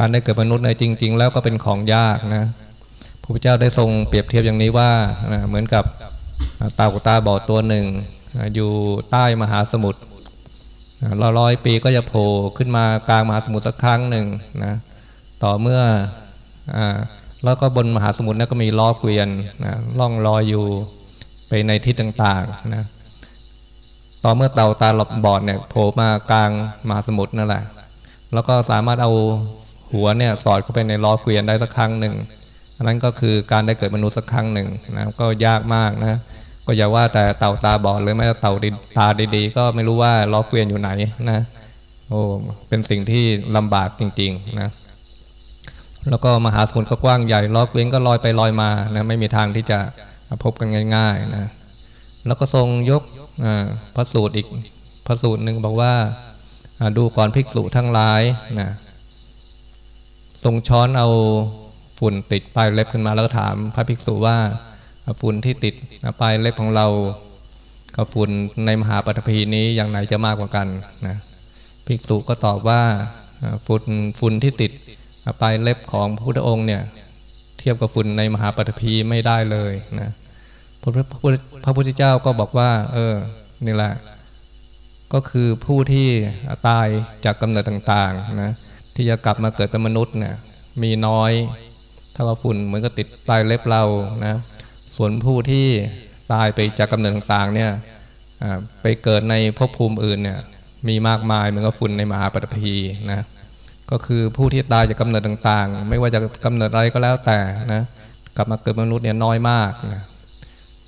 การได้เกิดมนุษย์ในจริง ๆ แล้วก็เป็นของยากนะพระพุทธเจ้าได้ทรงเปรียบเทียบอย่างนี้ว่านะเหมือนกับตากุตาบอดตัวหนึ่ง อยู่ใต้มหาสมุทรเราร้อยปีก็จะโผล่ขึ้นมากลางมหาสมุทรสักครั้งหนึ่งนะต่อเมื่ออแล้วก็บนมหาสมุทรนั้นก็มีล้อเกวียนนะล่องลอยอยู่ไปในทิศต่างๆนะต่อเมื่อเต่าตาหลบบอดเนี่ยโผล่มากลางมหาสมุทรนั่นแหละแล้วก็สามารถเอา หัวเนี่ยสอดเข้าไปในล้อเกวียนได้สักครั้งหนึ่งอันนั้นก็คือการได้เกิดมนุษย์สักครั้งหนึ่งนะก็ยากมากนะ ก็อย่าว่าแต่เต่าตาบอดเลยแม้แต่เต่าตาดีๆ ก็ไม่รู้ว่าล้อเกวียนอยู่ไหนนะโอ้เป็นสิ่งที่ลำบากจริงๆนะแล้วก็มหาสมุทรก็กว้างใหญ่ล้อเกวียนก็ลอยไปลอยมานะไม่มีทางที่จะพบกันง่ายๆนะแล้วก็ทรงยกพระสูตรอีกพระสูตรหนึ่งบอกว่าดูก่อนภิกษุทั้งหลายนะ ทรงช้อนเอาฝุ่นติดปลายเล็บขึ้นมาแล้วก็ถามพระภิกษุว่าฝุ่นที่ติดปลายเล็บของเรา กับฝุ่นในมหาปฐพีนี้อย่างไหนจะมากกว่ากันนะภิกษุก็ตอบว่าฝุ่นฝุ่นที่ติดปลายเล็บของพระพุทธองค์เนี่ยเทียบกับฝุ่นในมหาปฐพีไม่ได้เลยนะพระพระพุทธเจ้าก็บอกว่า เออนี่แหละ ก็คือผู้ที่ตายจากกำเนิดต่างๆนะ ที่จะกลับมาเกิดเป็นมนุษย์เนี่ยมีน้อยถ้าว่าฝุ่นเหมือนกับติดปลายเล็บเรานะส่วนผู้ที่ตายไปจากกำเนิดต่างๆเนี่ยไปเกิดในภพภูมิอื่นเนี่ยมีมากมายเหมือนกับฝุ่นในมหาปฐพีนะก็คือผู้ที่ตายจากกำเนิดต่างๆ ไม่ว่าจะกำเนิดอะไรก็แล้วแต่นะกลับมาเกิดมนุษย์เนี่ยน้อยมากนะ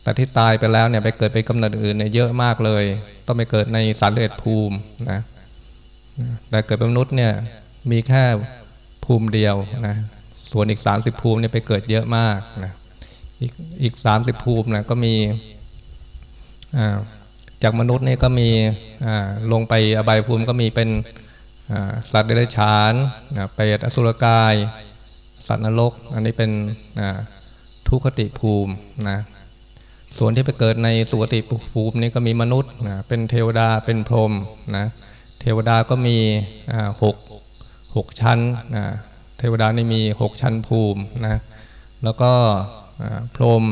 แต่ที่ตายไปแล้วเนี่ยไปเกิดไปกำเนิดอื่นเนี่ยเยอะมากเลย ต้องไปเกิดในสารเลือดภูมินะแต่เกิดเป็นมนุษย์เนี่ย มีแค่ภูมิเดียวนะส่วนอีก 30 ภูมิเนี่ยไปเกิดเยอะมากนะอีกอีกสามสิบภูมินะก็มีจากมนุษย์นี่ก็มีลงไปอบายภูมิก็มีเป็นสัตว์เดรัจฉานเปรตอสุรกาย สัตว์นรก อันนี้เป็นทุคติภูมินะส่วนที่ไปเกิดในสุคติภูมินี่ก็มีมนุษย์นะเป็นเทวดาเป็นพรหมนะเทวดาก็มีหก หกชั้นนะเทวดานี่มีหกชั้นภูมินะแล้วก็พรม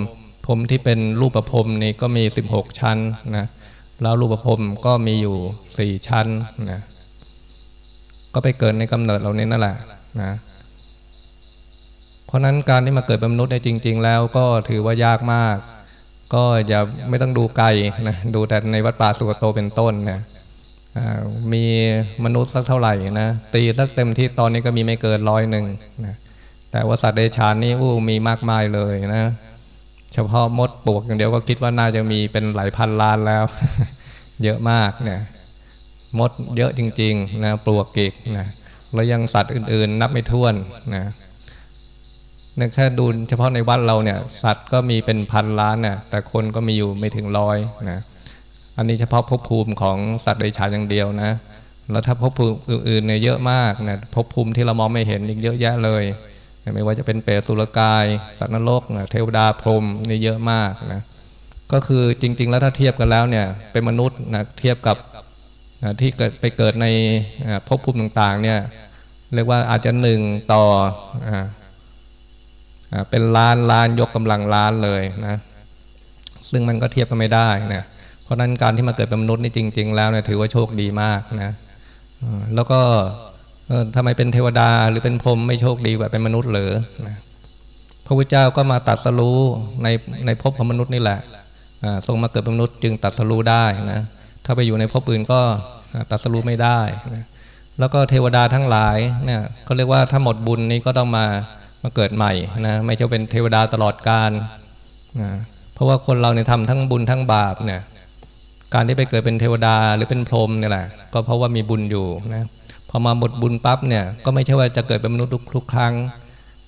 พรมที่เป็นรูปประพรมนี่ก็มี 16 ชั้นนะแล้วรูปประพรมก็มีอยู่ 4 ชั้นนะก็ไปเกิดในกำเนิดเราเนี่ยนั่นแหละนะเพราะนั้นการที่มาเกิดเป็นมนุษย์ในจริง ๆ แล้วก็ถือว่ายากมาก ก็อย่าไม่ต้องดูไกลนะดูแต่ในวัดป่าสุกโตเป็นต้นนะ มีมนุษย์สักเท่าไหร่นะตีสักเต็มที่ตอนนี้ก็มีไม่เกินร้อยหนึ่งนะแต่ว่าสัตว์เดชานนี่อู้มีมากมายเลยนะ เฉพาะมดปลวกอย่างเดียวก็คิดว่าน่าจะมีเป็นหลายพันล้านแล้ว เยอะมากเนี่ยมดเยอะจริงๆนะปลวกเกกนะแล้วยังสัตว์อื่นๆ นับไม่ถ้วนนะนแค่ดูเฉพาะในวัดเราเนี่ย สัตว์ก็มีเป็นพันล้านเนี่ยแต่คนก็มีอยู่ไม่ถึงร้อยนะ อันนี้เฉพาะภพภูมิของสัตว์เดชานอย่างเดียวนะ แล้วถ้าภพภูมิอื่นๆเนี่ยเยอะมากนะภพภูมิที่เรามองไม่เห็นอีกเยอะแยะเลย ไม่ว่าจะเป็นเปรตสุรกาย สัตว์นรกเทวดาพรหมนี่เยอะมากนะ ก็คือจริง ๆ แล้วถ้าเทียบกันแล้วเนี่ยเป็นมนุษย์นะเทียบกับที่เกิดไปเกิดในภพภูมิต่างๆเนี่ยเรียกว่าอาจจะหนึ่งต่อเป็นล้านล้านยกกำลังล้านเลยนะ ซึ่งมันก็เทียบกันไม่ได้นะ เพราะนั้นการที่มาเกิดเป็นมนุษย์นี่จริง ๆ แล้วเนี่ยถือว่าโชคดีมากนะแล้วก็ทำไมเป็นเทวดาหรือเป็นพรหมไม่โชคดีกว่าเป็นมนุษย์เหรอพระพุทธเจ้าก็มาตัดสรู้ในในภพของมนุษย์นี่แหละทรงมาเกิดเป็นมนุษย์จึงตัดสรู้ได้นะถ้าไปอยู่ในภพอื่นก็ตัดสรู้ไม่ได้นะแล้วก็เทวดาทั้งหลายเนี่ยก็เรียกว่าถ้าหมดบุญนี้ก็ต้องมามาเกิดใหม่นะไม่ใช่เป็นเทวดาตลอดกาลนะเพราะว่าคนเราเนี่ยทำทั้งบุญทั้งบาปเนี่ย การที่ไปเกิดเป็นเทวดาหรือเป็นพรหมเนี่ยแหละก็เพราะว่ามีบุญอยู่นะพอมาหมดบุญปั๊บเนี่ยก็ไม่ใช่ว่าจะเกิดเป็นมนุษย์ทุกครั้ง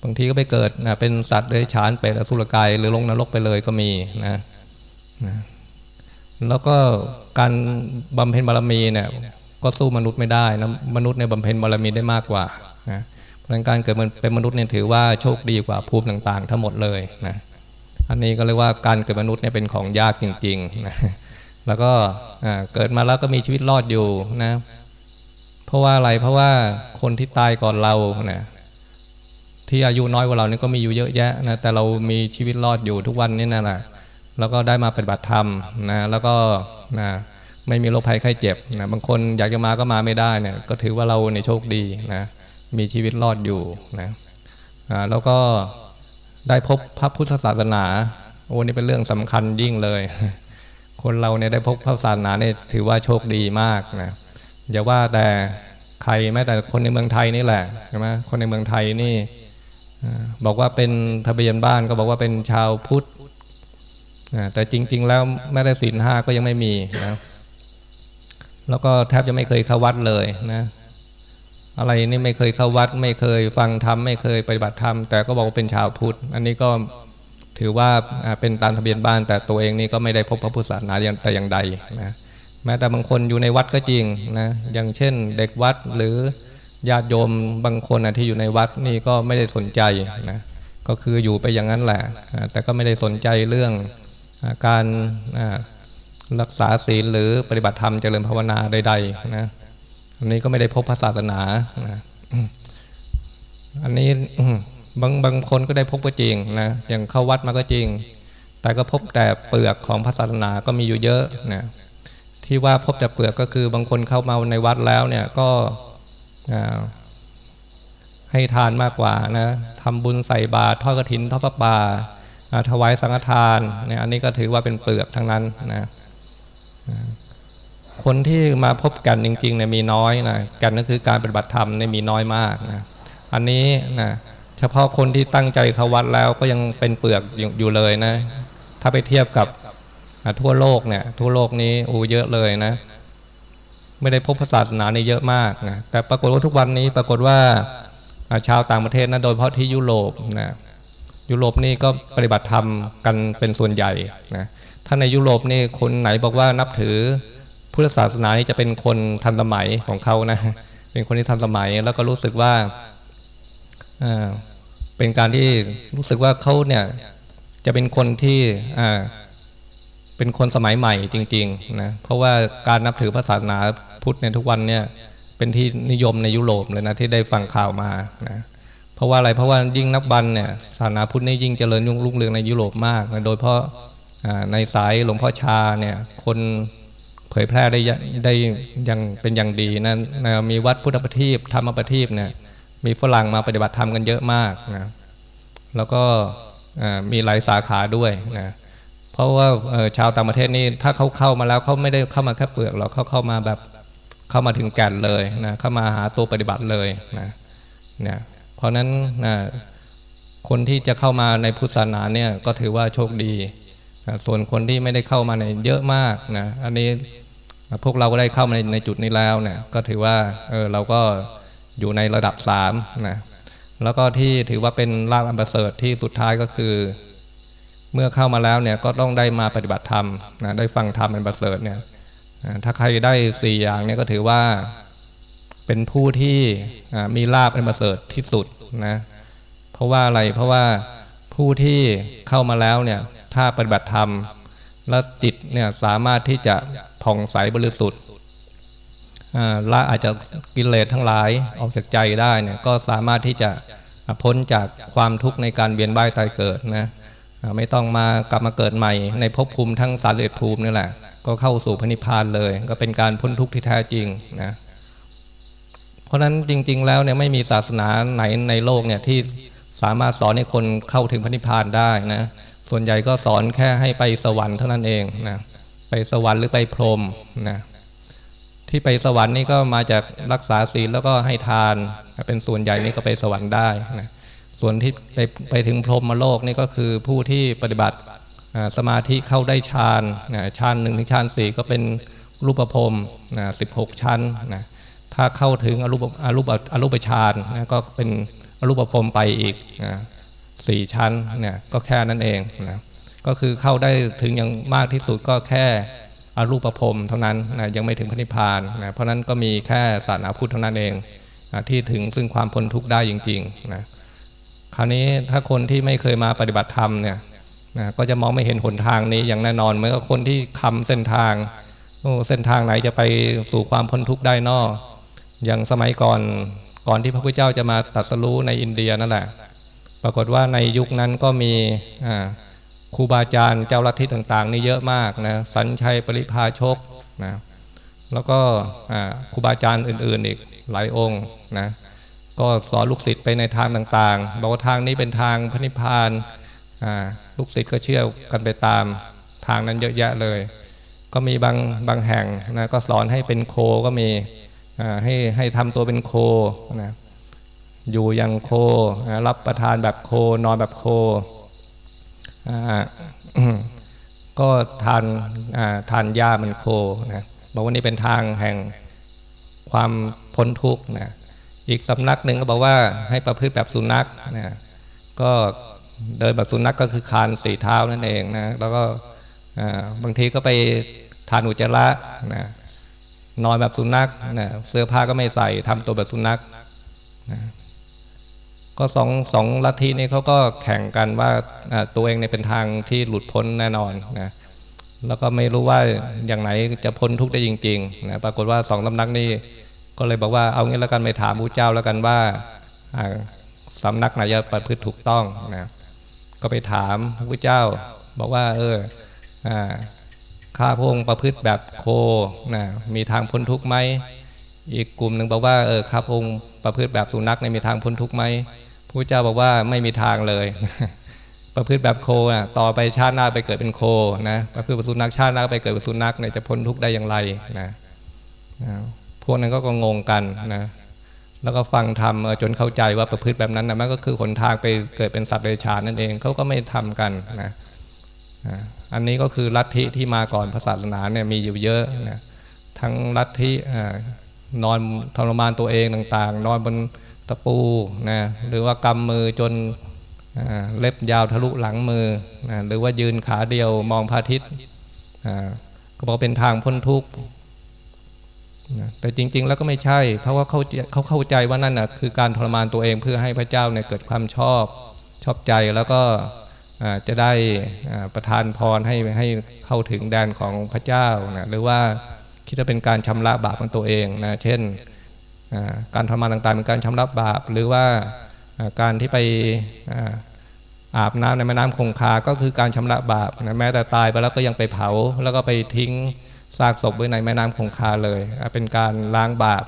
บางทีก็ไปเกิดนะเป็นสัตว์เลยฉานเปรตอสุรกายหรือลงนรกไปเลยก็มีนะนะแล้วก็การบำเพ็ญบารมีเนี่ยก็สู้มนุษย์ไม่ได้นะมนุษย์ในบำเพ็ญบารมีได้มากกว่านะเพราะการเกิดเป็นมนุษย์เนี่ยถือว่าโชคดีกว่าภูมิต่าง ๆ ทั้งหมดเลยนะอันนี้ก็เรียกว่าการเกิดมนุษย์เนี่ยเป็นของยากจริงๆนะ แล้วก็เกิดมาแล้วก็มีชีวิตรอดอยู่นะ เพราะว่าอะไรเพราะว่าคนที่ตายก่อนเราเนะที่อายุน้อยกว่าเรานี่ก็มีอยู่เยอะแยะนะแต่เรามีชีวิตรอดอยู่ทุกวันนี่นั่นแหละแล้วก็ได้มาปฏิบัติธรรมนะแล้วก็นะไม่มีโรคภัยไข้เจ็บนะบางคนอยากจะมาก็มาไม่ได้เนี่ยก็ถือว่าเราในโชคดีนะมีชีวิตรอดอยู่นะแล้วก็ได้พบพระพุทธศาสนาโอ้นี่เป็นเรื่องสำคัญยิ่งเลย คนเราเนี่ยได้พบพระศาสนาเนี่ยถือว่าโชคดีมากนะอย่าว่าแต่ใครแม้แต่คนในเมืองไทยนี่แหละใช่ไหมคนในเมืองไทยนี่บอกว่าเป็นทะเบียนบ้านก็บอกว่าเป็นชาวพุทธแต่จริง ๆ แล้วแม้แต่ศีลห้าก็ยังไม่มีนะแล้วก็แทบจะไม่เคยเข้าวัดเลยนะอะไรนี่ไม่เคยเข้าวัด ไม่เคยฟังธรรมไม่เคยปฏิบัติธรรมแต่ก็บอกว่าเป็นชาวพุทธ อันนี้ก็ ถือว่าเป็นตามทะเบียนบ้าน แต่ตัวเองนี่ก็ไม่ได้พบพระพุทธศาสนาแต่อย่างใดนะแม้แต่บางคนอยู่ในวัดก็จริงนะอย่างเช่นเด็กวัดหรือญาติโยมบางคนที่อยู่ในวัดนี่ก็ไม่ได้สนใจนะก็คืออยู่ไปอย่างนั้นแหละ แต่ก็ไม่ได้สนใจเรื่องการรักษาศีลหรือปฏิบัติธรรมเจริญภาวนาใดๆนะอันนี้ก็ไม่ได้พบพระศาสนานะอันนี้ บางบางคนก็ได้พบก็จริงนะอย่างเข้าวัดมาก็จริง แต่ก็พบแต่เปลือกของพระศาสนาก็มีอยู่เยอะนะที่ว่าพบแต่เปลือกก็คือบางคนเข้ามาในวัดแล้วเนี่ยก็ให้ทานมากกว่านะทำบุญใส่บาตรทอดกระถินทอดพระป่าถวายสังฆทานเนี่ยอันนี้ก็ถือว่าเป็นเปลือกทั้งนั้นนะคนที่มาพบกันจริงๆเนี่ยมีน้อยนะกันก็คือการปฏิบัติธรรมเนี่ยมีน้อยมากนะอันนี้นะ เฉพาะคนที่ตั้งใจเข้าวัดแล้วก็ยังเป็นเปลือกอยู่เลยนะ ถ้าไปเทียบกับทั่วโลกเนี่ย ทั่วโลกนี้อูเยอะเลยนะ ไม่ได้พบศาสนาในเยอะมากนะแต่ปรากฏว่าทุกวันนี้ปรากฏว่าชาวต่างประเทศนะโดยเฉพาะที่ยุโรปนะยุโรปนี่ก็ปฏิบัติธรรมกันเป็นส่วนใหญ่นะถ้าในยุโรปนี่คนไหนบอกว่านับถือพุทธศาสนานี่จะเป็นคนทันสมัยของเขานะ เป็นคนที่ทันสมัยแล้วก็รู้สึกว่า เป็นการที่รู้สึกว่าเขาเนี่ยจะเป็นคนที่เป็นคนสมัยใหม่จริงๆนะเพราะว่าการนับถือพระศาสนาพุทธในทุกวันเนี่ยเป็นที่นิยมในยุโรปเลยนะที่ได้ฟังข่าวมานะเพราะว่าอะไรเพราะว่ายิ่งนับวันเนี่ยศาสนาพุทธนี่ยิ่งเจริญรุ่งเรืองในยุโรปมากนะโดยเพราะในสายหลวงพ่อชาเนี่ยคนเผยแพร่ได้ได้ยังเป็นอย่างดีนะนะมีวัดพุทธปฏิบธรรมปฏิบเนี่ย มีฝรั่งมาปฏิบัติธรรมกันเยอะมากนะแล้วก็มีหลายสาขาด้วยนะเพราะว่าชาวต่างประเทศนี่ถ้าเขาเข้ามาแล้วเขาไม่ได้เข้ามาแค่เปลือกหรอกเขาเข้ามาแบบเข้ามาถึงแก่นเลยนะเข้ามาหาตัวปฏิบัติเลยนะเนี่ยเพราะนั้นนะคนที่จะเข้ามาในพุทธศาสนาเนี่ยก็ถือว่าโชคดีนะส่วนคนที่ไม่ได้เข้ามาในเยอะมากนะอันนี้พวกเราก็ได้เข้ามาในในจุดนี้แล้วเนี่ยก็ถือว่าเออเราก็ อยู่ในระดับสามนะแล้วก็ที่ถือว่าเป็นลาภอันประเสริฐที่สุดท้ายก็คือ เมื่อเข้ามาแล้วเนี่ยก็ต้องได้มาปฏิบัติธรรมนะได้ฟังธรรมอันประเสริฐเนี่ยถ้าใครได้สี่อย่างเนี่ยก็ถือว่าเป็นผู้ที่มีลาภอันประเสริฐที่สุดนะเพราะว่าอะไรเพราะว่าผู้ที่เข้ามาแล้วเนี่ยถ้าปฏิบัติธรรมแล้วจิตเนี่ยสามารถที่จะผ่องใสบริสุทธิ์ ละอาจจะกิเลสทั้งหลายออกจากใจได้เนี่ยก็สามารถที่จะพ้นจากความทุกข์ในการเวียนว่ายตายเกิดนะไม่ต้องมากลับมาเกิดใหม่ ในภพภูมิทั้งสารเลภูมินี่แหละ ก็เข้าสู่พระนิพพานเลย ก็เป็นการพ้นทุกข์ที่แท้จริงนะเพราะฉะนั้นจริง ๆ แล้วเนี่ยไม่มีศาสนาไหนในโลกเนี่ยที่สามารถสอนให้คนเข้าถึงพระนิพพานได้นะส่วนใหญ่ก็สอนแค่ให้ไปสวรรค์เท่านั้นเองนะไปสวรรค์หรือไปพรหมนะ ที่ไปสวรรค์นี่ก็มาจากรักษาศีลแล้วก็ให้ทาน เป็นส่วนใหญ่นี่ก็ไปสวรรค์ได้นะส่วนที่ไปไปถึงพรหมโลกนี่ก็คือผู้ที่ปฏิบัติสมาธิเข้าได้ฌานฌานหนึ่งถึงฌานสี่ก็เป็นรูปภพสิบหกชั้นนะถ้าเข้าถึงอรูปอรูปอรูปฌานนะก็เป็นอรูปภพไปอีกนะสี่ชั้นเนี่ยก็แค่นั้นเองนะก็คือเข้าได้ถึงอย่างมากที่สุดก็แค่ อรูปภพเท่านั้นนะยังไม่ถึงพระนิพพานนะเพราะนั้นก็มีแค่ศาสนาพุทธเท่านั้นเองนะที่ถึงซึ่งความพ้นทุกข์ได้จริงๆนะคราวนี้ถ้าคนที่ไม่เคยมาปฏิบัติธรรมเนี่ยนะก็จะมองไม่เห็นหนทางนี้อย่างแน่นอนเหมือนกับคนที่คำเส้นทางโอ้เส้นทางไหนจะไปสู่ความพ้นทุกข์ได้นออย่างสมัยก่อนก่อนที่พระพุทธเจ้าจะมาตรัสรู้ในอินเดียนั่นแหละ ปรากฏว่าในยุคนั้นก็มี ครูบาอาจารย์เจ้าลัทธิต่าง ๆ นี่เยอะมากนะสัญชัยปริพาชกนะแล้วก็ครูบาอาจารย์อื่น ๆ อีกหลายองค์นะก็สอนลูกศิษย์ไปในทางต่างๆบอกว่าทางนี้เป็นทางพระนิพพานลูกศิษย์ก็เชื่อกันไปตามทางนั้นเยอะแยะเลย ก็มีบางบางแห่งนะก็สอนให้เป็นโคก็มีให้ให้ทำตัวเป็นโคนะอยู่อย่างโครับประทานแบบโคนอนแบบโค ก็ทานทานยามันโคนะบอกว่านี่เป็นทางแห่งความพ้นทุกข์นะอีกสำนักหนึ่งก็บอกว่าให้ประพฤติแบบสุนัขนะก็เดินแบบสุนัขกก็คือคานสี่เท้านั่นเองนะแล้วก็บางทีก็ไปทานอุจจาระนะนอนแบบสุนัขนะเสื้อผ้าก็ไม่ใส่ทำตัวแบบสุนัขนะ ก็สองสองลัทธินี้เขาก็แข่งกันว่าตัวเองเนี่ยเป็นทางที่หลุดพ้นแน่นอนนะแล้วก็ไม่รู้ว่าอย่างไหนจะพ้นทุกข์ได้จริงๆนะปรากฏว่าสองตำนักนี้ก็เลยบอกว่าเอางี้แล้วกันไปถามพระเจ้าแล้วกันว่าสำนักไหนจะประพฤติถูกต้องนะก็ไปถามพระเจ้า บอกว่า เออข้าพงประพฤติแบบโคนะมีทางพ้นทุกข์ไหมอีกกลุ่มหนึ่งบอกว่าเออข้าพงประพฤติแบบสุนัขในมีทางพ้นทุกข์ไหม พระเจ้าบอกว่าไม่มีทางเลย ประพฤติแบบโคนะต่อไปชาติหน้าไปเกิดเป็นโคนะประพฤติแบบสุนัขชาติหน้าไปเกิดเป็นสุนัขเนี่ยจะพ้นทุกข์ได้อย่างไรนะพวกนั้นก็งงกันนะแล้วก็ฟังทำจนเข้าใจว่าประพฤติแบบนั้นนะมันก็คือหนทางไปเกิดเป็นสัตว์เดรัจฉานนั่นเองเขาก็ไม่ทำกันนะอันนี้ก็คือลัทธิที่มาก่อนพระศาสนาเนี่ยมีอยู่เยอะนะทั้งลัทธินอนทรมานตัวเองต่าง ๆ นอนบน ตะปูนะหรือว่ากำมือจนเล็บยาวทะลุหลังมือนะหรือว่ายืนขาเดียวมองพระอาทิตย์ก็บอกเป็นทางพ้นทุกข์แต่จริง ๆ แล้วก็ไม่ใช่ เพราะว่าเขาเขาเข้าใจว่านั่นนะคือการทรมานตัวเองเพื่อให้พระเจ้าเนี่ยเกิดความชอบชอบใจแล้วก็จะได้ประทานพรให้ให้เข้าถึงแดนของพระเจ้านะหรือว่าคิดว่าเป็นการชำระบาปของตัวเองนะเช่น การทรมานต่างๆเป็นการชำระบาป หรือว่าการที่ไปอาบน้ำในแม่น้ำคงคา ก็คือการชำระบาปแม้แต่ตายไปแล้วก็ยังไปเผา แล้วก็ไปทิ้งซากศพไว้ในแม่น้ำคงคาเลย เป็นการล้างบาป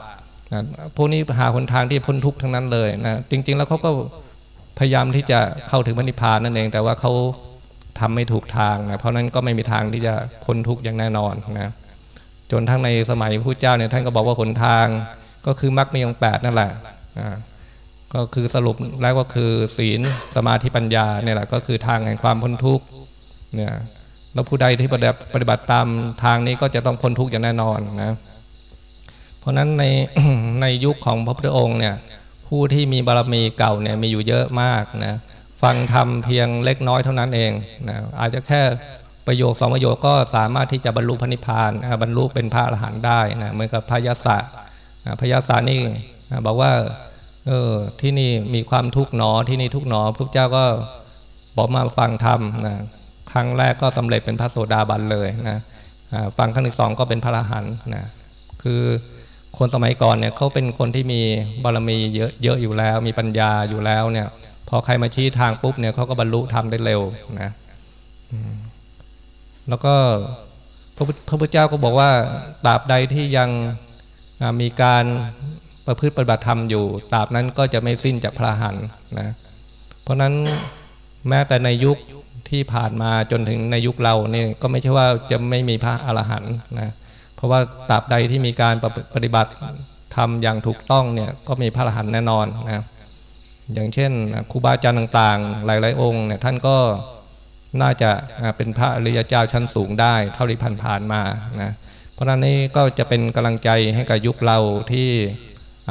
พวกนี้หาหนทางที่พ้นทุกข์ทั้งนั้นเลยนะจริง ๆ แล้วเขาก็พยายามที่จะเข้าถึงพระนิพพานนั่นเอง แต่ว่าเขาทำไม่ถูกทางนะเพราะนั้นก็ไม่มีทางที่จะพ้นทุกข์อย่างแน่นอนนะจนทั้งในสมัยพระเจ้าเนี่ยท่านก็บอกว่าหนทาง ก็คือมรรคมีองแปดนั่นแหละก็คือสรุปแล้วก็คือศีลสมาธิปัญญาเนี่ยแหละก็คือทางแห่งความพ้นทุกข์เนี่ยแล้วผู้ใดที่ปฏิบัติตามทางนี้ก็จะต้องพ้นทุกข์อย่างแน่นอนนะ เพราะฉะนั้นในในยุคของพระพุทธองค์เนี่ยผู้ที่มีบารมีเก่าเนี่ยมีอยู่เยอะมากนะฟังธรรมเพียงเล็กน้อยเท่านั้นเองนะอาจจะแค่ประโยคสองประโยคก็สามารถที่จะบรรลุพระนิพพานบรรลุเป็นพระอรหันต์ได้นะเหมือนกับพระยศะ พระยศะนี่บอกว่าเออที่นี่มีความทุกข์หนอที่นี่ทุกข์หนอพระเจ้าก็บอกมาฟังธรรมนะครั้งแรกก็สำเร็จเป็นพระโสดาบันเลยนะฟังครั้งที่สองก็เป็นพระอรหันต์นะคือคนสมัยก่อนเนี่ยเขาเป็นคนที่มีบารมีเยอะเยอะอยู่แล้ว มีปัญญาอยู่แล้วเนี่ย พอใครมาชี้ทางปุ๊บเนี่ยเขาก็บรรลุทำได้เร็วนะแล้วก็พระพุทธเจ้าก็บอกว่าตราบใดที่ยัง มีการประพฤติปฏิบัติธรรมอยู่ตราบนั้นก็จะไม่สิ้นจากพระหันนะเพราะนั้นแม้แต่ในยุคที่ผ่านมาจนถึงในยุคเราเนี่ยก็ไม่ใช่ว่าจะไม่มีพระอรหันต์นะเพราะว่าตราบใดที่มีการปฏิบัติทำอย่างถูกต้องเนี่ยก็มีพระอรหันต์แน่นอนนะอย่างเช่นครูบาอาจารย์ต่างๆ หลายๆ องค์เนี่ยท่านก็น่าจะเป็นพระอริยเจ้าชั้นสูงได้ เท่าที่ผ่านๆมานะเเพราะนั้นนี้ก็จะเป็นกำลังใจให้กับยุคเราที่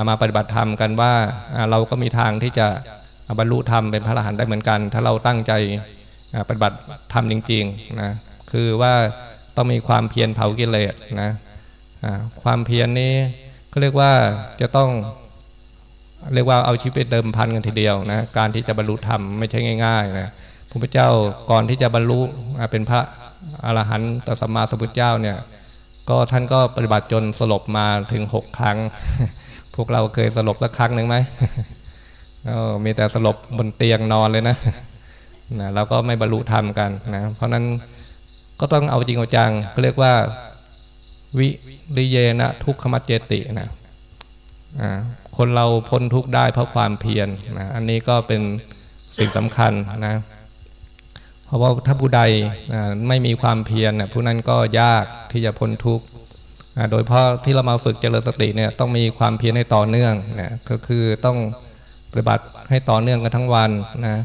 มาปฏิบัติธรรมกันว่าเราก็มีทางที่จะบรรลุธรรมเป็นพระอรหันต์ได้เหมือนกัน ถ้าเราตั้งใจปฏิบัติธรรมจริงๆนะคือว่าต้องมีความเพียรเผากิเลสนะความเพียรนนี้ก็เรียกว่าจะต้องเรียกว่าเอาชีวิตเดิมพันกันทีเดียวนะการที่จะบรรลุธรรมไม่ใช่ง่ายๆนะพระพุทธเจ้าก่อนที่จะบรรลุเป็นพระอรหันต์ต่อสัมมาสัมพุทธเจ้าเนี่ย ก็ท่านก็ปฏิบัติจนสลบมาถึงหกครั้ง พวกเราเคยสลบสักครั้งหนึ่งไหมมีแต่สลบบนเตียงนอนเลยนะนะเราก็ไม่บรรลุธรรมกันนะเพราะนั้นก็ต้องเอาจริงเอาจังก็เรียกว่าวิริเยนะทุกขมัจเจตินะคนเราพ้นทุกข์ได้เพราะความเพียรนะอันนี้ก็เป็นสิ่งสำคัญนะ ราะว่าถ้าผู้ใดไม่มีความเพียรผู้นั้นก็ยากที่จะพ้นทุกข์โดยเพราะที่เรามาฝึกเจริญสติเนี่ยต้องมีความเพียรให้ต่อเนื่องนะก็คือต้องปฏิบัติให้ต่อเนื่องกันทั้งวันนะ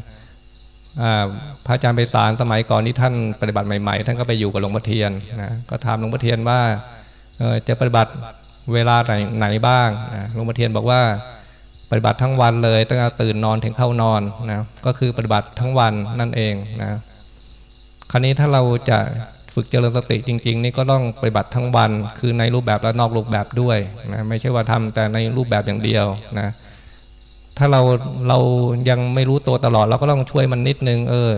พระอาจารย์ไปสารสมัยก่อนที่ท่านปฏิบัติใหม่ๆ ท่านก็ไปอยู่กับหลวงพ่อเทียนนะก็ถามหลวงพ่อเทียนว่าจะปฏิบัติเวลาไหนไหนบ้างหลวงพ่อเทียนบอกว่าปฏิบัติทั้งวันเลยตั้งแต่ตื่นนอนถึงเข้านอนนะก็คือปฏิบัติทั้งวันนั่นเองนะ คราวนี้ถ้าเราจะฝึกเจริญสติจริง ๆ นี่ก็ต้องปฏิบัติทั้งวัน คือในรูปแบบและนอกรูปแบบด้วยนะไม่ใช่ว่าทำแต่ในรูปแบบอย่างเดียวนะถ้าเราเรายังไม่รู้ตัวตลอดเราก็ต้องช่วยมันนิดนึงเออ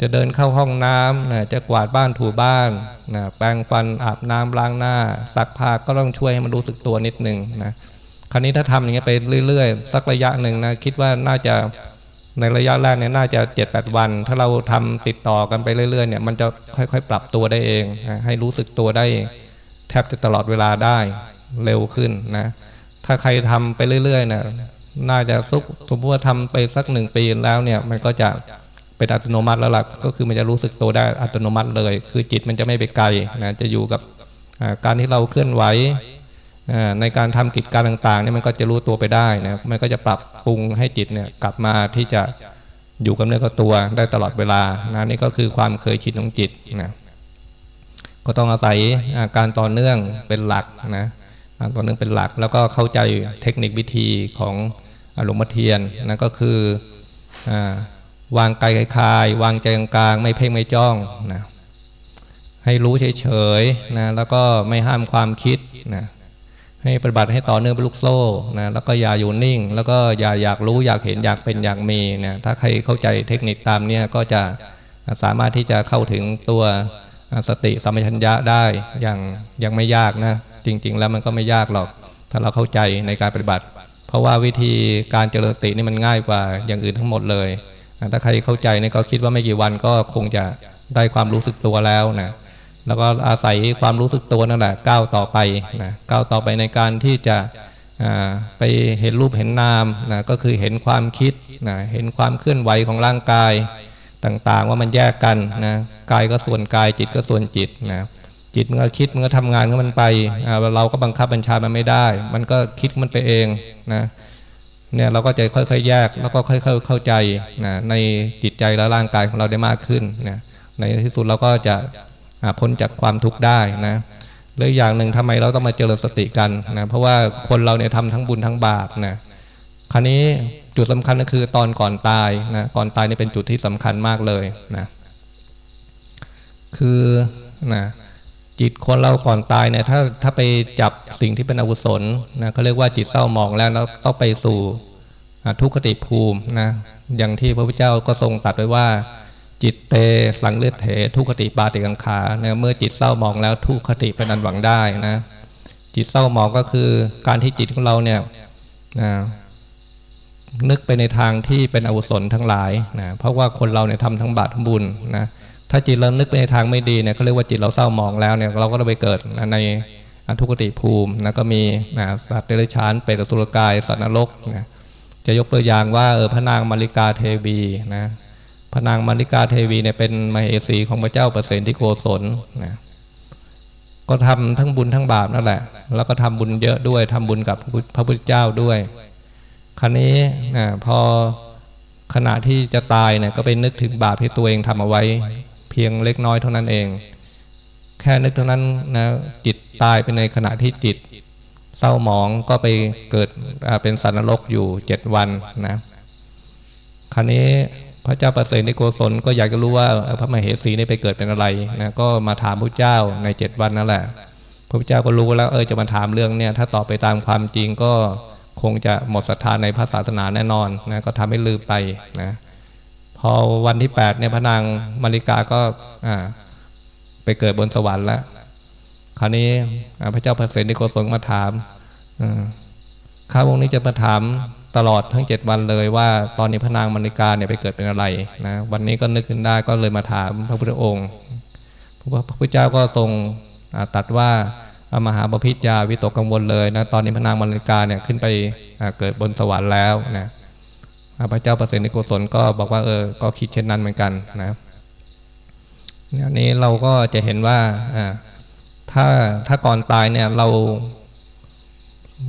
จะเดินเข้าห้องน้ำนะจะกวาดบ้านถูบ้านนะแปรงฟันอาบน้ำล้างหน้าซักผ้าก็ต้องช่วยให้มันรู้สึกตัวนิดนึงนะคราวนี้ถ้าทำอย่างเงี้ยไปเรื่อย ๆ สักระยะหนึ่งนะคิดว่าน่าจะ ในระยะแรกเนี่ยน่าจะเจ็ดแปดวัน ถ้าเราทำติดต่อกันไปเรื่อยๆเนี่ยมันจะค่อยๆ ปรับตัวได้เอง ให้รู้สึกตัวได้ แทบจะตลอดเวลาได้เร็วขึ้นนะ ถ้าใครทำไปเรื่อยๆเนี่ยน่าจะสุกสมมติว่าทำไปสักหนึ่งปีแล้วเนี่ยมันก็จะเป็นอัตโนมัติแล้วล่ะก็คือมันจะรู้สึกตัวได้อัตโนมัติเลย คือจิตมันจะไม่ไปไกลนะจะอยู่กับการที่เราเคลื่อนไหว ในการทำกิจการต่างๆเนี่ยมันก็จะรู้ตัวไปได้นะมันก็จะปรับปรุงให้จิตเนี่ยกลับมาที่จะอยู่กับเนื้อกับตัวได้ตลอดเวลานะนี่ก็คือความเคยชินของจิตนะก็ต้องอาศัยการต่อเนื่องเป็นหลักนะการต่อเนื่องเป็นหลัก แล้วก็เข้าใจเทคนิควิธีของหลวงพ่อเทียนนั่นก็คืออวางกายคลาย วางใจกลางไม่เพ่งไม่จ้องนะให้รู้เฉยๆนะแล้วก็ไม่ห้ามความคิดนะ ให้ปฏิบัติให้ต่อเนื่องเป็นลูกโซ่นะแล้วก็อย่าอยู่นิ่ง แล้วก็อย่าอยากรู้อยากเห็นอยากเป็นอยากมีนะถ้าใครเข้าใจเทคนิคตามนี้ก็จะสามารถที่จะเข้าถึงตัวสติสัมปชัญญะได้อย่างยังไม่ยากนะ จริง ๆ แล้วมันก็ไม่ยากหรอก ถ้าเราเข้าใจในการปฏิบัติ เพราะว่าวิธีการเจริญสตินี่มันง่ายกว่าอย่างอื่นทั้งหมดเลยถ้าใครเข้าใจนี่ก็คิดว่าไม่กี่วันก็คงจะได้ความรู้สึกตัวแล้วนะ แล้วก็อาศัยความรู้สึกตัวนั่นแหละก้าวต่อไปนะก้าวต่อไปในการที่จะไปเห็นรูปเห็นนามนะก็คือเห็นความคิดนะเห็นความเคลื่อนไหวของร่างกายต่างๆ ว่ามันแยกกันนะกายก็ส่วนกายจิตก็ส่วนจิตนะจิตมันก็คิดมันก็ทำงานของมันไปเราก็บังคับบัญชามันไม่ได้ มันก็คิดมันไปเองนะเนี่ยเราก็จะค่อยๆแยกแล้วก็ค่อยๆเข้าใจนะในจิตใจและร่างกายของเราได้มากขึ้นนะในที่สุดเราก็จะ พ้นจากความทุกข์ได้นะหรืออย่างหนึ่งทำไมเราต้องมาเจริญสติกันนะเพราะว่าคนเราเนี่ยทำทั้งบุญทั้งบาปนะคราวนี้จุดสำคัญก็คือตอนก่อนตายนะก่อนตายนี่เป็นจุดที่สำคัญมากเลยนะคือนะจิตคนเราก่อนตายเนี่ยถ้าถ้าไปจับสิ่งที่เป็นอกุศลนะเขาเรียกว่าจิตเศร้าหมองแล้วแล้วต้องไปสู่ทุกขติภูมินะอย่างที่พระพุทธเจ้าก็ทรงตัดไว้ว่า จิตเตสังเลเถทุกขติปาติกังขาเนี่ยเมื่อจิตเศร้ามองแล้วทุกขติเป็นอันหวังได้นะ จิตเศร้ามองก็คือการที่จิตของเราเนี่ยนะนึกไปในทางที่เป็นอวุศลทั้งหลายนะเพราะว่าคนเราเนี่ยทำทั้งบาปทั้งบุญนะถ้าจิตเรานึกไปในทางไม่ดีเนี่ยเขาเรียกว่าจิตเราเศร้ามองแล้วเนี่ยเราก็จะไปเกิดในทุกขติภูมินะก็มีนะสัตว์เดรัจฉานเปรตสุรกายสัตว์นรกนะจะยกตัวอย่างว่าเออพระนางมาริกาเทวีนะ พระนางมาริกาเทวีเนี่ยเป็นมเหสีของพระเจ้าประเสนที่โกศลนะก็ทำทั้งบุญทั้งบาปนั่นแหละ แล้วก็ทำบุญเยอะด้วยทำบุญกับพระพุทธเจ้าด้วย คราวนี้นะพอขณะที่จะตายเนี่ยก็ไปนึกถึงบาปที่ตัวเองทำเอาไว้ เพียงเล็กน้อยเท่านั้นเอง แค่นึกเท่านั้นนะจิตตายไปในขณะที่จิตเศร้าหมองก็ไปเกิดเป็นสันนรกอยู่เจ็ดวันนะคราวนี้ พระเจ้าประเสริฐในโกศลก็อยากจะรู้ว่าพระมเหสีนี่ไปเกิดเป็นอะไรนะก็มาถามพระเจ้าในเจ็ดวันนั่นแหละ พระเจ้าก็รู้แล้วเออจะมาถามเรื่องเนี่ยถ้าตอบไปตามความจริงก็คงจะหมดศรัทธาในพระศาสนาแน่นอนนะก็ทำให้ลืมไปนะพอวันที่แปดเนี่ยพระนางมาริกาก็อ่าไปเกิดบนสวรรค์แล้วคราวนี้พระเจ้าประเสริฐในโกศลมาถามข้าวงนี้จะมาถาม ตลอดทั้งเจ็ดวันเลยว่าตอนนี้พระนางมณิกาเนี่ยไปเกิดเป็นอะไรนะวันนี้ก็นึกขึ้นได้ก็เลยมาถามพระพุทธองค์พระพุทธเจ้าก็ทรงตัดว่ามหาบพิษยาวิตกกังวลเลยนะตอนนี้พระนางมณิกาเนี่ยขึ้นไปเกิดบนสวรรค์แล้วนะพระเจ้าประเสริฐในกุศลก็บอกว่าเออก็คิดเช่นนั้นเหมือนกันนะนี้เราก็จะเห็นว่าถ้าถ้าก่อนตายเนี่ยเรา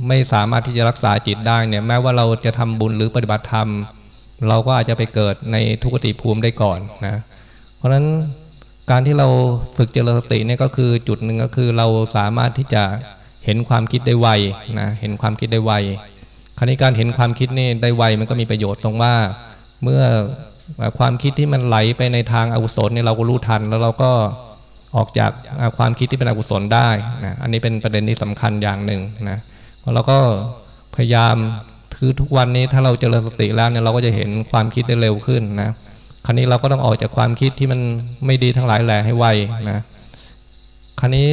ไม่สามารถที่จะรักษาจิตได้เนี่ยแม้ว่าเราจะทำบุญหรือปฏิบัติธรรม เราก็อาจจะไปเกิดในทุกติภูมิได้ก่อนนะเพราะฉะนั้นการที่เราฝึกเจริญสติเนี่ยก็คือจุดหนึ่งก็คือเราสามารถที่จะเห็นความคิดได้ไวนะเห็นความคิดได้ไวคราวนี้การเห็นความคิดนี่ได้ไวมันก็มีประโยชน์ตรงว่าเมื่อความคิดที่มันไหลไปในทางอากุศลเนี่ยเราก็รู้ทัน แล้วเราก็ออกจากความคิดที่เป็นอกุศลได้นะอันนี้เป็นประเด็นที่สำคัญอย่างหนึ่งนะ เราก็พยายามคือทุกวันนี้ถ้าเราเจริญสติแล้วเนี่ยเราก็จะเห็นความคิดได้เร็วขึ้นนะคราวนี้เราก็ต้องออกจากความคิดที่มันไม่ดีทั้งหลายแหล่ให้ไวนะคราวนี้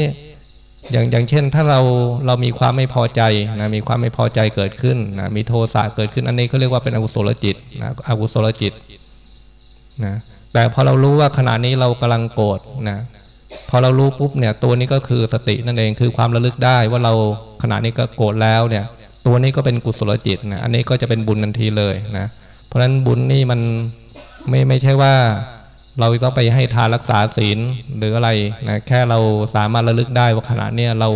อย่างอย่างเช่นถ้าเราเรามีความไม่พอใจนะมีความไม่พอใจเกิดขึ้นนะมีโทสะเกิดขึ้นอันนี้เขาเรียกว่าเป็นอกุศลจิตนะอกุศลจิตนะแต่พอเรารู้ว่าขณะนี้เรากำลังโกรธนะ พอเรารู้ปุ๊บเนี่ยตัวนี้ก็คือสตินั่นเองคือความระลึกได้ว่าเราขณะนี้ก็โกรธแล้วเนี่ย ตัวนี้ก็เป็นกุศลจิตนะอันนี้ก็จะเป็นบุญทันทีเลยนะเพราะฉะนั้นบุญนี่มันไม่ไม่ใช่ว่า เราต้องไปให้ทานรักษาศีลหรืออะไรนะแค่เราสามารถระลึกได้ว่าขณะนี้เรา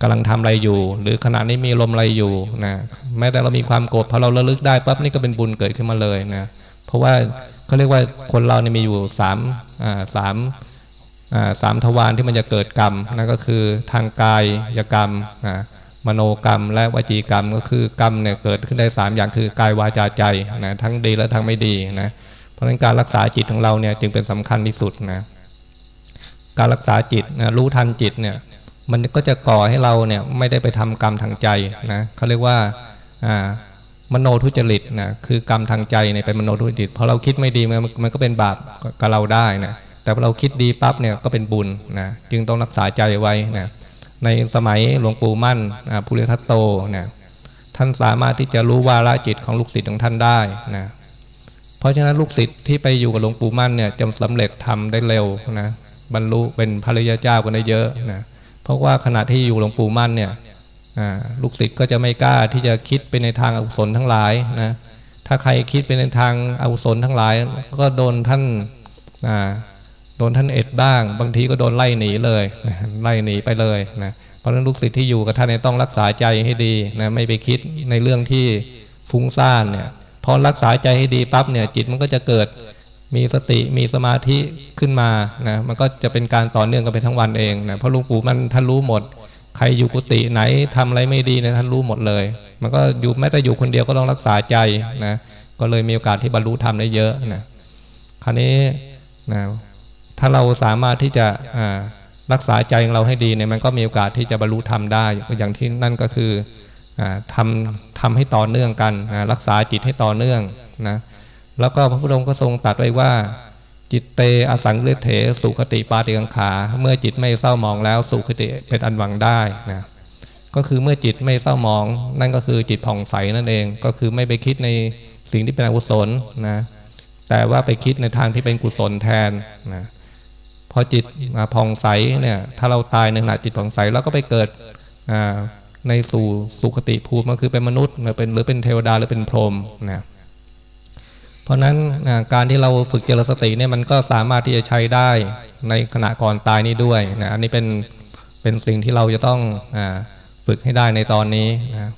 กำลังทำอะไรอยู่ หรือขณะนี้มีลมอะไรอยู่นะแม้แต่เรามีความโกรธพอเราระลึกได้ปั๊บนี่ก็เป็นบุญเกิดขึ้นมาเลยนะเพราะว่าเขาเรียกว่าคนเราเนี่ยมีอยู่สามอ่าสาม สามทวารที่มันจะเกิดกรรมนั่นก็คือทางกายยกรรมมโนกรรม และวจีกรรมก็คือกรรมเนี่ยเกิดขึ้นได้สามอย่างคือกายวาจาใจนะทั้งดีและทั้งไม่ดีนะเพราะฉะนั้นการรักษาจิตของเราเนี่ยจึงเป็นสำคัญที่สุดนะการรักษาจิตนะรู้ทันจิตเนี่ยมันก็จะก่อให้เราเนี่ยไม่ได้ไปทำกรรมทางใจนะเขาเรียกว่ามโนทุจริตนะคือกรรมทางใจเนี่ยเป็นมโนทุจริตพอเราคิดไม่ดีมันมันก็เป็นบาปกับเราได้นะ แต่เราคิดดีปั๊บเนี่ยก็เป็นบุญนะจึงต้องรักษาใจไว้นะในสมัยหลวงปู่มั่นภูริทัตโตเนี่ยท่านสามารถที่จะรู้วาระจิตของลูกศิษย์ของท่านได้นะเพราะฉะนั้นลูกศิษย์ที่ไปอยู่กับหลวงปู่มั่นเนี่ยจะสำเร็จทำได้เร็วนะบรรลุเป็นพระริยเจ้ากันได้เยอะนะเพราะว่าขณะที่อยู่หลวงปู่มั่นเนี่ยลูกศิษย์ก็จะไม่กล้าที่จะคิดไปในทางอกุศลทั้งหลายนะถ้าใครคิดไปในทางอกุศลทั้งหลาย ก็โดนท่าน โดนท่านเอ็ดบ้าง บางทีก็โดนไล่หนีเลยไล่หนีไปเลยนะเพราะฉะนั้นลูกศิษย์ที่อยู่กับท่านต้องรักษาใจให้ดีนะไม่ไปคิดในเรื่องที่ฟุ้งซ่านเนี่ยพอรักษาใจให้ดีปั๊บเนี่ยจิตมันก็จะเกิดมีสติมีสมาธิขึ้นมานะมันก็จะเป็นการต่อเนื่องกันไปทั้งวันเองนะเพราะลุงปู่มันท่านรู้หมด ใครอยู่กุฏิไหนทำอะไรไม่ดีเนี่ยท่านรู้หมดเลย มันก็อยู่แม้แต่อยู่คนเดียวก็ต้องรักษาใจนะก็เลยมีโอกาสที่บรรลุธรรมได้เยอะนะคราวนี้นะ ถ้าเราสามารถที่จะรักษาใจของเราให้ดีเนี่ยมันก็มีโอกาสที่จะบรรลุธรรมได้ อย่างที่นั่นก็คือทำทำให้ต่อเนื่องกันรักษาจิตให้ต่อเนื่องนะแล้วก็พระพุทธองค์ก็ทรงตรัสไว้ว่า จิตเตอสังเรเถสุขติปาติกังขา เมื่อจิตไม่เศร้ามองแล้วสุขติเป็นอันหวังได้นะก็คือเมื่อจิตไม่เศร้ามอง นั่นก็คือจิตผ่องใสนั่นเอง ก็คือไม่ไปคิดในสิ่งที่เป็นอกุศลนะแต่ว่าไปคิดในทางที่เป็นกุศลแทนนะ พอจิตผ่องใสเนี่ยถ้าเราตายในขณะจิตผ่องใสแล้วก็ไปเกิดในสู่สุคติภูมิก็คือเป็นมนุษย์เป็นหรือเป็นเทวดาหรือเป็นพรหมนะเพราะนั้นการที่เราฝึกเจริญสติเนี่ยมันก็สามารถที่จะใช้ได้ในขณะก่อนตายนี้ด้วยนะอันนี้เป็นเป็นสิ่งที่เราจะต้องฝึกให้ได้ในตอนนี้นะ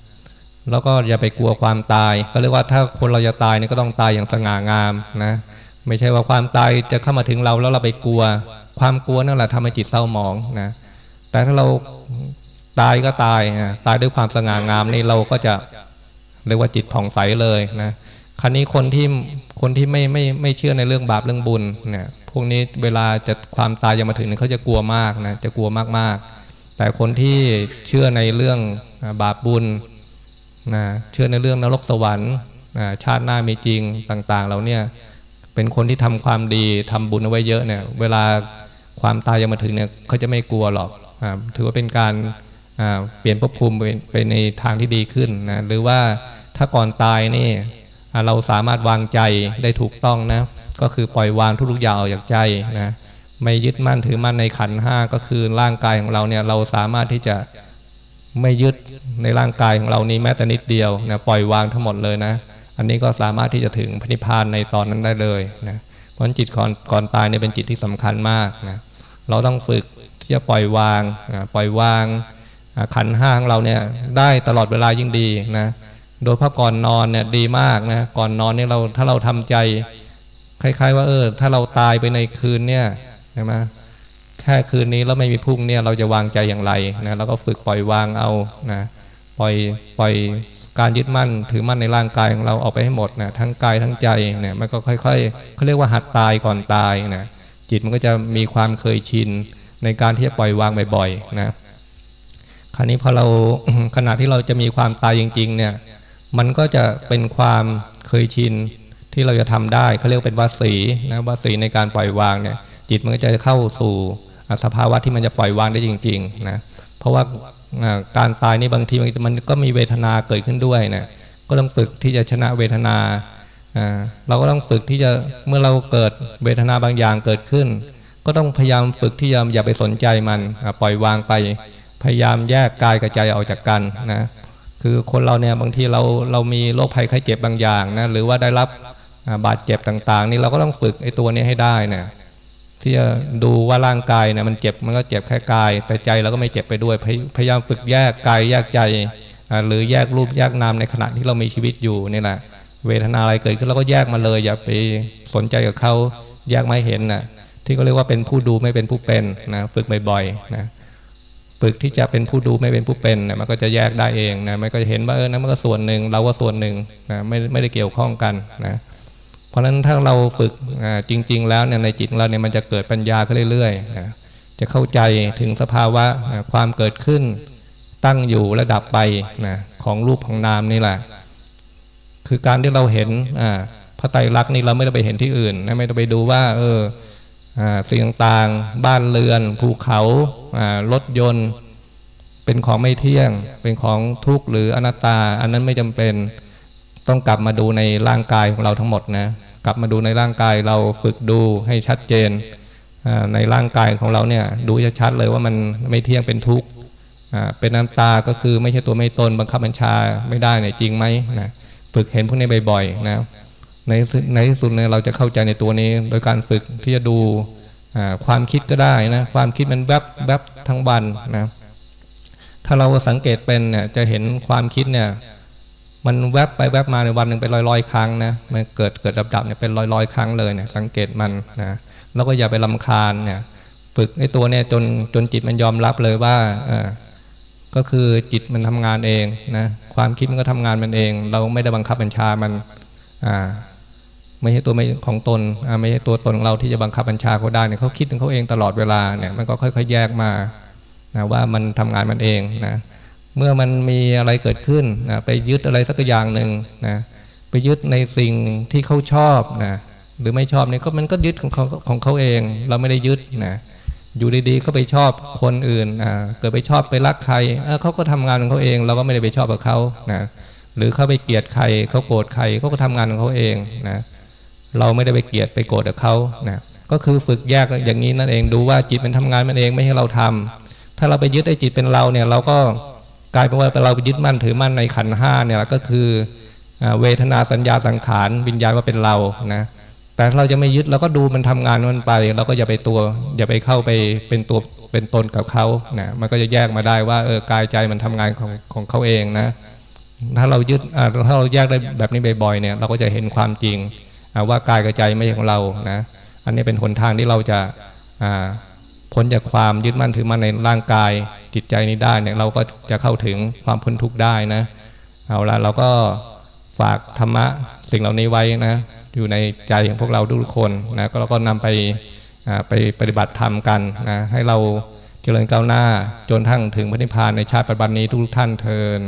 แล้วก็อย่าไปกลัวความตาย ก็เรียกว่าถ้าคนเราจะตายนี่ก็ต้องตายอย่างสง่างามนะไม่ใช่ว่าความตายจะเข้ามาถึงเราแล้วเราไปกลัว ความกลัวนั่นแหละทำให้จิตเศร้าหมองนะแต่ถ้าเราตายก็ตายนะตายด้วยความสง่างามนี่เราก็จะเรียกว่าจิตผ่องใสเลยนะครั้นี้คนที่คนที่ไม่ไม่ไม่เชื่อในเรื่องบาปเรื่องบุญเนี่ยพวกนี้เวลาจะความตายยังมาถึงเขาจะกลัวมากนะจะกลัวมากๆ แต่คนที่เชื่อในเรื่องบาปบุญนะเชื่อในเรื่องนรกสวรรค์ชาติหน้ามีจริงต่างๆเราเนี่ยเป็นคนที่ทำความดีทำบุญเอาไว้เยอะเนี่ยเวลา ความตายยังมาถึงเนี่ยเขาจะไม่กลัวหรอกอถือว่าเป็นการเปลี่ยนภพภูมิไปในทางที่ดีขึ้นนะหรือว่าถ้าก่อนตายนี่เราสามารถวางใจได้ถูกต้องนะ ก็คือปล่อยวางทุกๆอย่างออกจากใจนะไม่ยึดมั่นถือมั่นในขันห้าก็คือร่างกายของเราเนี่ยเราสามารถที่จะไม่ยึดในร่างกายของเรานี้แม้แต่นิดเดียวนะปล่อยวางทั้งหมดเลยนะ อันนี้ก็สามารถที่จะถึงพนิพพานในตอนนั้นได้เลยนะเพราะจิตก่อนก่อนตายเนี่ยเป็นจิตที่สำคัญมากนะ เราต้องฝึกที่จะปล่อยวางปล่อยวางขันห้าของเราเนี่ยได้ตลอดเวลายิ่งดีนะโดยพระก่อนนอนเนี่ยดีมากนะก่อนนอนเนี่ยเราถ้าเราทำใจคล้าย ๆ ว่าเออถ้าเราตายไปในคืนเนี่ยใช่ไหมแค่คืนนี้แล้วไม่มีพรุ่งเนี่ยเราจะวางใจอย่างไรนะเราก็ฝึกปล่อยวางเอานะปล่อยปล่อยการยึดมั่นถือมั่นในร่างกายของเราออกไปให้หมดนะทั้งกายทั้งใจเนี่ยมันก็ค่อยๆเขาเรียกว่าหัดตายก่อนตายนะ จิตมันก็จะมีความเคยชินในการที่จะปล่อยวางบ่อยๆนะคราวนี้พอเราขณะที่เราจะมีความตายจริง ๆ เนี่ย มันก็จะเป็นความเคยชินที่เราจะทำได้เขาเรียกเป็นวาสีนะวาสีในการปล่อยวางเนี่ย จิตมันก็จะเข้าสู่สภาวะที่มันจะปล่อยวางได้จริงๆนะเพราะว่าการตายนี่บางทีมันก็มีเวทนาเกิดขึ้นด้วยนะก็ต้องฝึกที่จะชนะเวทนา เราก็ต้องฝึกที่จะเมื่อเราเกิดเวทนาบางอย่างเกิดขึ้น ก็ต้องพยายามฝึกที่จะอย่าไปสนใจมันปล่อยวางไป พยายามแยกกายกับใจออกจากกันนะคือคนเราเนี่ยบางทีเราเรามีโรคภัยไข้เจ็บบางอย่างนะหรือว่าได้รับบาดเจ็บต่าง ๆ นี่เราก็ต้องฝึกไอ้ตัวนี้ให้ได้นะที่จะดูว่าร่างกายเนี่ยมันเจ็บมันก็เจ็บแค่กาย แต่ใจเราก็ไม่เจ็บไปด้วย พยายามฝึกแยกกายแยกใจ หรือแยกรูปแยกนามในขณะที่เรามีชีวิตอยู่นี่แหละ เวทนาอะไรเกิดขึ้นเราก็แยกมาเลย อย่าไปสนใจกับเขาแยกไม่เห็นนะที่เขาเรียกว่าเป็นผู้ดูไม่เป็นผู้เป็นนะฝึกบ่อยๆนะฝึกที่จะเป็นผู้ดูไม่เป็นผู้เป็นนะมันก็จะแยกได้เองนะมันก็จะเห็นว่าเออนั่นมันก็ส่วนหนึ่งเราก็ส่วนหนึ่งนะไม่ไม่ได้เกี่ยวข้องกันนะเพราะฉะนั้นถ้าเราฝึกจริง ๆ แล้วเนี่ยในจิตเราเนี่ยมันจะเกิดปัญญาขึ้นเรื่อยๆนะจะเข้าใจถึงสภาวะความเกิดขึ้น ตั้งอยู่ระดับไปนะของรูปของนามนี่แหละ คือการที่เราเห็นพระไตรลักษณ์นี่เราไม่ได้ไปเห็นที่อื่นนะไม่ต้องไปดูว่า เออสิ่งต่างบ้านเรือน ภูเขารถยนต์ เป็นของไม่เที่ยง เป็นของทุกข์หรืออนัตตา อันนั้นไม่จำเป็นต้องกลับมาดูในร่างกายของเราทั้งหมดนะกลับมาดูในร่างกายเราฝึกดูให้ชัดเจนในร่างกายของเราเนี่ยดูชัดๆเลยว่ามันไม่เที่ยงเป็นทุกข์เป็นน้ำตาก็คือไม่ใช่ตัวไม่ตนบังคับบัญชาไม่ได้เนี่ยจริงไหมนะ ฝึกเห็นพวกนี้บ่อยๆนะในในที่สุดเนี่ยเราจะเข้าใจในตัวนี้ โดยการฝึกที่จะดูความคิดก็ได้นะความคิดมันแวบแวบทั้งวันนะถ้าเราสังเกตเป็นเนี่ยจะเห็นความคิดเนี่ยมันแวบไปแวบมาในวันหนึ่งเป็นร้อยร้อยครั้งนะมันเกิดเกิดดับดับเนี่ยเป็นร้อยร้อยครั้งเลยเนี่ยสังเกตมันนะแล้วก็อย่าไปลำคาญเนี่ยฝึกไอ้ตัวเนี่ยจนจนจิตมันยอมรับเลยว่า ก็คือจิตมันทำงานเองนะความคิดมันก็ทำงานมันเอง เราไม่ได้บังคับบัญชามันอ่าไม่ใช่ตัวไม่ของตนไม่ใช่ตัวตนของเราที่จะบังคับบัญชาเขาได้เนี่ยเขาคิดของเขาเองตลอดเวลาเนี่ยมันก็ค่อยๆแยกมานะว่ามันทำงานมันเองนะเมื่อมันมีอะไรเกิดขึ้นนะไปยึดอะไรสักอย่างหนึ่งนะไปยึดในสิ่งที่เขาชอบนะหรือไม่ชอบเนี่ยก็มันก็ยึดของเขาของเขาเอง เราไม่ได้ยึดนะ อยู่ดีๆก็ไปชอบคนอื่นอ่าเกิดไปชอบไปรักใครเขาก็ทำงานของเขาเอง เราก็ไม่ได้ไปชอบกับเขานะหรือเขาไปเกลียดใครเขาโกรธใครเขาก็ทำงานของเขาเองนะเราไม่ได้ไปเกลียดไปโกรธกับเขานะก็คือฝึกแยกอย่างนี้นั่นเองดูว่าจิตมันทำงานมันเองไม่ให้เราทำถ้าเราไปยึดไอ้จิตเป็นเราเนี่ยเราก็กลายเป็นว่าเราไปยึดมั่นถือมั่นในขันห้าเนี่ยก็คือเวทนาสัญญาสังขารวิญญาณว่าเป็นเรานะ แต่เราจะไม่ยึดเราก็ดูมันทำงานมันไป เราก็อย่าไปตัว อย่าไปเข้าไปเป็นตัวเป็นตนกับเขานะมันก็จะแยกมาได้ว่าเออกายใจมันทำงานของของเขาเองนะถ้าเรายึดถ้าเราแยกได้แบบนี้บ่อยๆเนี่ยเราก็จะเห็นความจริงว่ากายกับใจไม่ใช่ของเรานะอันนี้เป็นหนทางที่เราจะพ้นจากความยึดมั่นถือมั่นในร่างกายจิตใจนี้ได้เนี่ยเราก็จะเข้าถึงความพ้นทุกข์ได้นะเอาละเราก็ฝากธรรมะสิ่งเหล่านี้ไว้นะ อยู่ในใจของพวกเราทุกคนนะก็เราก็นำไปไปปฏิบัติธรรมกันนะให้เราเจริญก้าวหน้าจนทั้งถึงพระนิพพานในชาติปัจจุบันนี้ทุกท่านเทิด